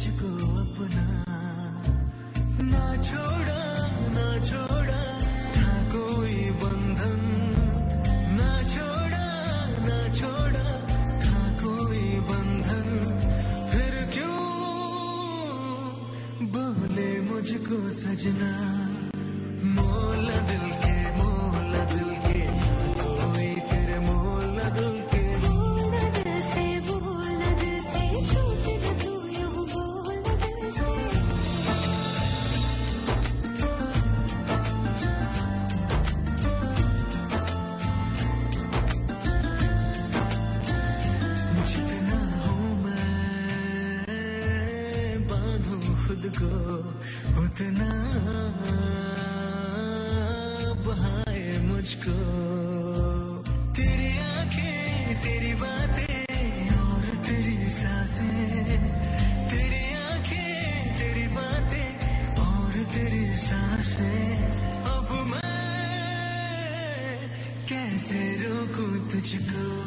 तुझको अपना। ना छोड़ा ना छोड़ा, था कोई बंधन। ना छोड़ा ना छोड़ा, था कोई बंधन। फिर क्यों बोले मुझको सजना? उतना बहाए मुझको। तेरी आँखें, तेरी बातें और तेरी साँसें। तेरी आँखें, तेरी बातें और तेरी साँसें। अब मैं कैसे रोकूं तुझको?